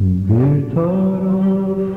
Bir taraf